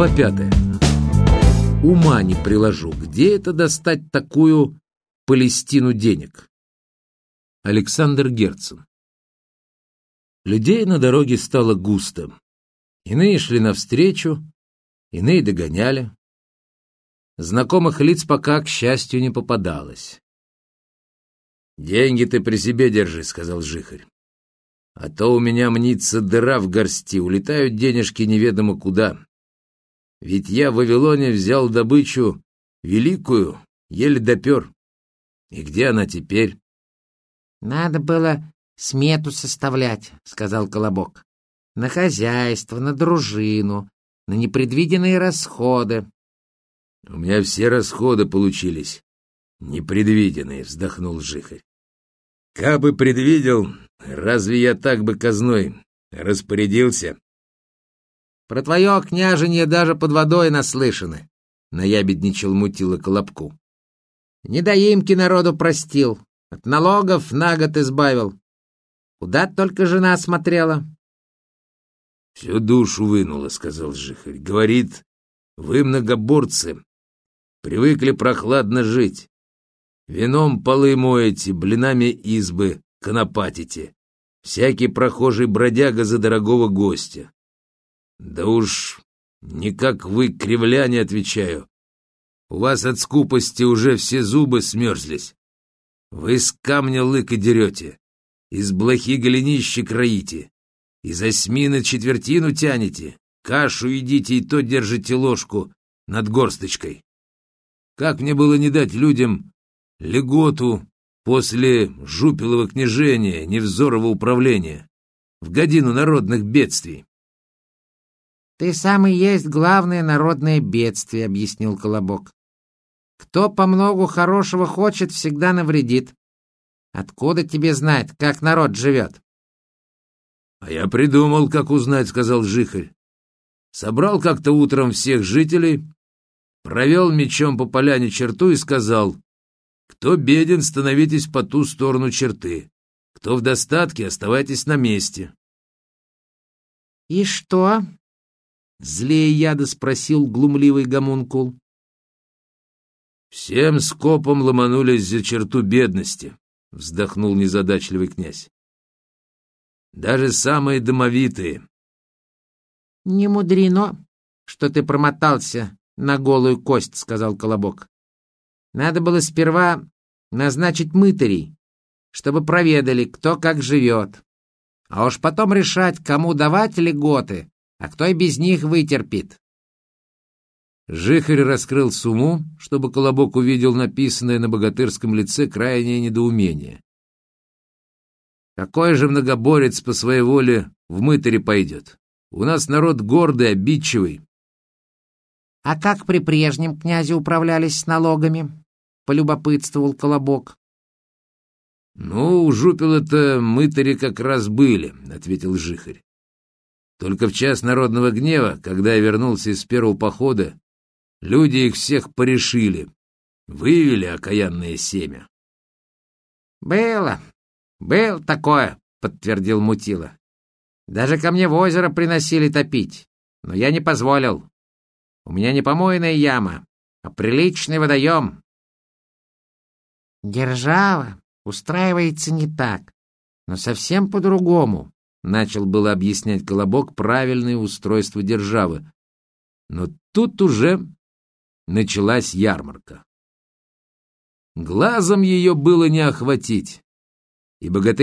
Глава пятая. Ума не приложу, где это достать такую Палестину денег? Александр Герцен. Людей на дороге стало густо. Иные шли навстречу, иные догоняли. Знакомых лиц пока, к счастью, не попадалось. «Деньги ты при себе держи», — сказал Жихарь. «А то у меня мнится дыра в горсти, улетают денежки неведомо куда. Ведь я в Вавилоне взял добычу великую, еле допер. И где она теперь?» «Надо было смету составлять», — сказал Колобок. «На хозяйство, на дружину, на непредвиденные расходы». «У меня все расходы получились. Непредвиденные», — вздохнул Жихарь. «Кабы предвидел, разве я так бы казной распорядился?» «Про твое княжение даже под водой наслышаны», — наябедничал мутила Колобку. «Недоимки народу простил, от налогов на год избавил. Куда только жена смотрела?» «Всю душу вынула», — сказал Жихарь. «Говорит, вы многоборцы, привыкли прохладно жить. Вином полы моете, блинами избы конопатите. Всякий прохожий бродяга за дорогого гостя. Да уж, никак вы, кривляне, отвечаю. У вас от скупости уже все зубы смерзлись. Вы с камня лыка дерете, из блохи голенище кроите, из осьмины четвертину тянете, кашу едите и то держите ложку над горсточкой. Как мне было не дать людям льготу после жупилова княжения, невзорого управления, в годину народных бедствий. «Ты сам и есть главное народное бедствие», — объяснил Колобок. «Кто по многу хорошего хочет, всегда навредит. Откуда тебе знать, как народ живет?» «А я придумал, как узнать», — сказал Жихарь. Собрал как-то утром всех жителей, провел мечом по поляне черту и сказал, кто беден, становитесь по ту сторону черты. Кто в достатке, оставайтесь на месте. — И что? — злее яда спросил глумливый гомункул. Всем скопом ломанулись за черту бедности, — вздохнул незадачливый князь. Даже самые домовитые. — Не мудрено, что ты промотался на голую кость, — сказал Колобок. Надо было сперва назначить мытарей, чтобы проведали, кто как живет. А уж потом решать, кому давать льготы, а кто и без них вытерпит. Жихарь раскрыл сумму, чтобы Колобок увидел написанное на богатырском лице крайнее недоумение. Какой же многоборец по своей воле в мытаре пойдет? У нас народ гордый, обидчивый. — А как при прежнем князе управлялись с налогами? — полюбопытствовал Колобок. — Ну, у жупила-то мытари как раз были, — ответил Жихарь. Только в час народного гнева, когда я вернулся из первого похода, люди их всех порешили, вывели окаянное семя. — Было, был такое, — подтвердил Мутила. Даже ко мне в озеро приносили топить, но я не позволил. У меня не помойная яма, а приличный водоем, Держава устраивается не так, но совсем по-другому, начал было объяснять Колобок правильное устройство державы. Но тут уже началась ярмарка. Глазом ее было не охватить, и богатырь